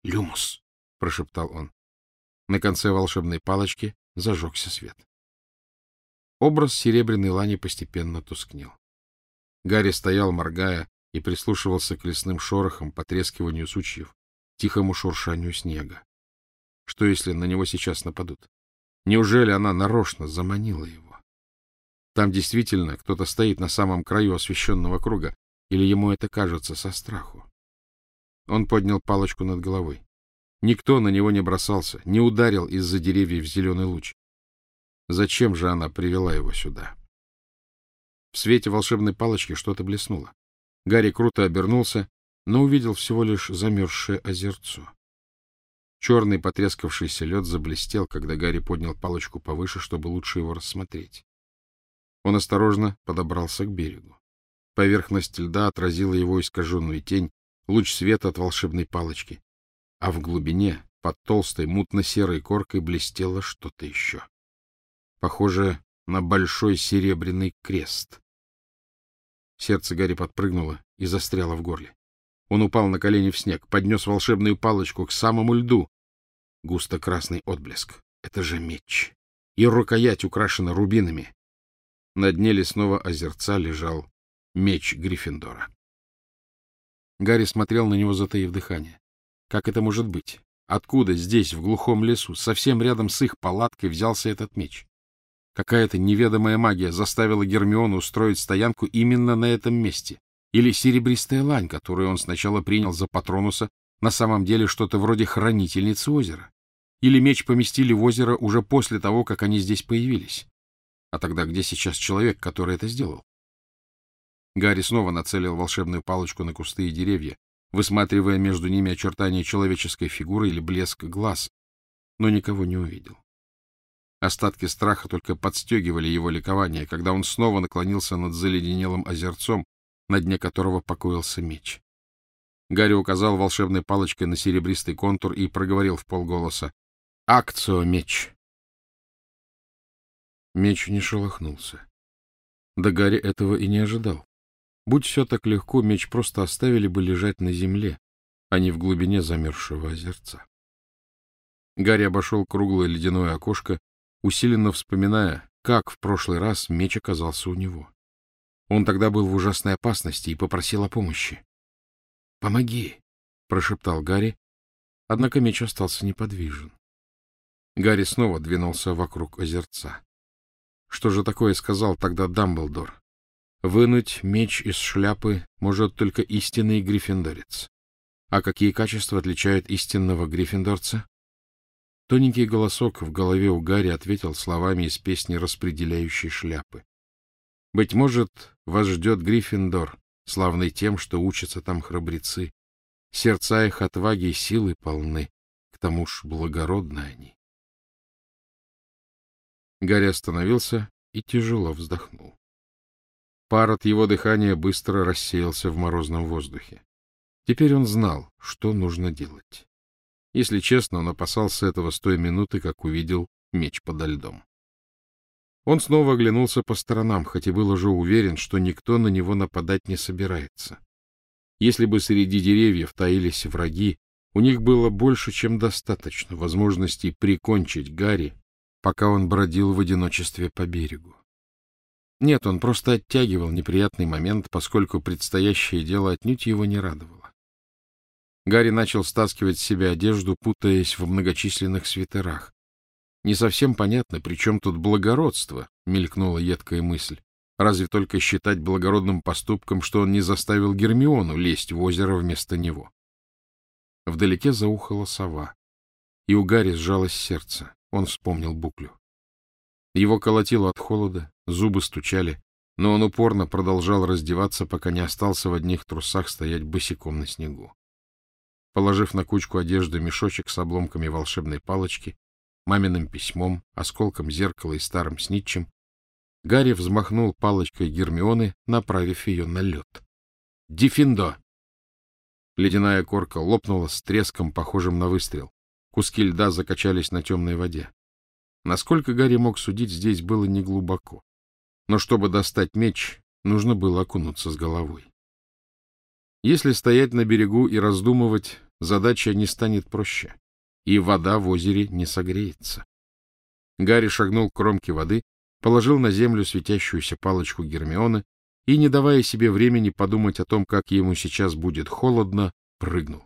— Люмус, — прошептал он. На конце волшебной палочки зажегся свет. Образ серебряной лани постепенно тускнел. Гарри стоял, моргая, и прислушивался к лесным шорохам, потрескиванию сучьев, тихому шуршанию снега. Что, если на него сейчас нападут? Неужели она нарочно заманила его? Там действительно кто-то стоит на самом краю освещенного круга, или ему это кажется со страху? Он поднял палочку над головой. Никто на него не бросался, не ударил из-за деревьев зеленый луч. Зачем же она привела его сюда? В свете волшебной палочки что-то блеснуло. Гарри круто обернулся, но увидел всего лишь замерзшее озерцо. Черный потрескавшийся лед заблестел, когда Гарри поднял палочку повыше, чтобы лучше его рассмотреть. Он осторожно подобрался к берегу. Поверхность льда отразила его искаженную тень, луч света от волшебной палочки. А в глубине, под толстой мутно-серой коркой, блестело что-то еще. Похоже на большой серебряный крест. Сердце Гарри подпрыгнуло и застряло в горле. Он упал на колени в снег, поднес волшебную палочку к самому льду. Густо-красный отблеск. Это же меч. И рукоять украшена рубинами. На дне лесного озерца лежал меч Гриффиндора. Гарри смотрел на него, затаив дыхание. Как это может быть? Откуда здесь, в глухом лесу, совсем рядом с их палаткой, взялся этот меч? Какая-то неведомая магия заставила Гермиону устроить стоянку именно на этом месте. Или серебристая лань, которую он сначала принял за Патронуса, на самом деле что-то вроде хранительницы озера. Или меч поместили в озеро уже после того, как они здесь появились. А тогда где сейчас человек, который это сделал? Гарри снова нацелил волшебную палочку на кусты и деревья, высматривая между ними очертания человеческой фигуры или блеск глаз, но никого не увидел. Остатки страха только подстегивали его ликование, когда он снова наклонился над заледенелым озерцом, на дне которого покоился меч. Гарри указал волшебной палочкой на серебристый контур и проговорил в полголоса «Акцио, меч!». Меч не шелохнулся. Да Гарри этого и не ожидал. Будь все так легко, меч просто оставили бы лежать на земле, а не в глубине замерзшего озерца. Гарри обошел круглое ледяное окошко усиленно вспоминая, как в прошлый раз меч оказался у него. Он тогда был в ужасной опасности и попросил о помощи. «Помоги!» — прошептал Гарри, однако меч остался неподвижен. Гарри снова двинулся вокруг озерца. Что же такое сказал тогда Дамблдор? Вынуть меч из шляпы может только истинный гриффиндорец. А какие качества отличают истинного гриффиндорца? Тоненький голосок в голове у Гарри ответил словами из песни распределяющей шляпы. «Быть может, вас ждет Гриффиндор, славный тем, что учатся там храбрецы. Сердца их отваги и силы полны, к тому ж благородны они». Гарри остановился и тяжело вздохнул. Пар от его дыхания быстро рассеялся в морозном воздухе. Теперь он знал, что нужно делать. Если честно, он опасался этого с той минуты, как увидел меч подо льдом. Он снова оглянулся по сторонам, хоть и был уже уверен, что никто на него нападать не собирается. Если бы среди деревьев таились враги, у них было больше, чем достаточно возможностей прикончить Гарри, пока он бродил в одиночестве по берегу. Нет, он просто оттягивал неприятный момент, поскольку предстоящее дело отнюдь его не радовало. Гарри начал стаскивать с себя одежду, путаясь в многочисленных свитерах. Не совсем понятно, при чем тут благородство, мелькнула едкая мысль. Разве только считать благородным поступком, что он не заставил Гермиону лезть в озеро вместо него. Вдалеке заухала сова, и у Гарри сжалось сердце. Он вспомнил буклю. Его колотило от холода, зубы стучали, но он упорно продолжал раздеваться, пока не остался в одних трусах стоять босиком на снегу. Положив на кучку одежды мешочек с обломками волшебной палочки, маминым письмом, осколком зеркала и старым снитчем, Гарри взмахнул палочкой Гермионы, направив ее на лед. «Диффиндо!» Ледяная корка лопнула с треском, похожим на выстрел. Куски льда закачались на темной воде. Насколько Гарри мог судить, здесь было неглубоко. Но чтобы достать меч, нужно было окунуться с головой. Если стоять на берегу и раздумывать, задача не станет проще, и вода в озере не согреется. Гарри шагнул к кромке воды, положил на землю светящуюся палочку Гермионы и, не давая себе времени подумать о том, как ему сейчас будет холодно, прыгнул.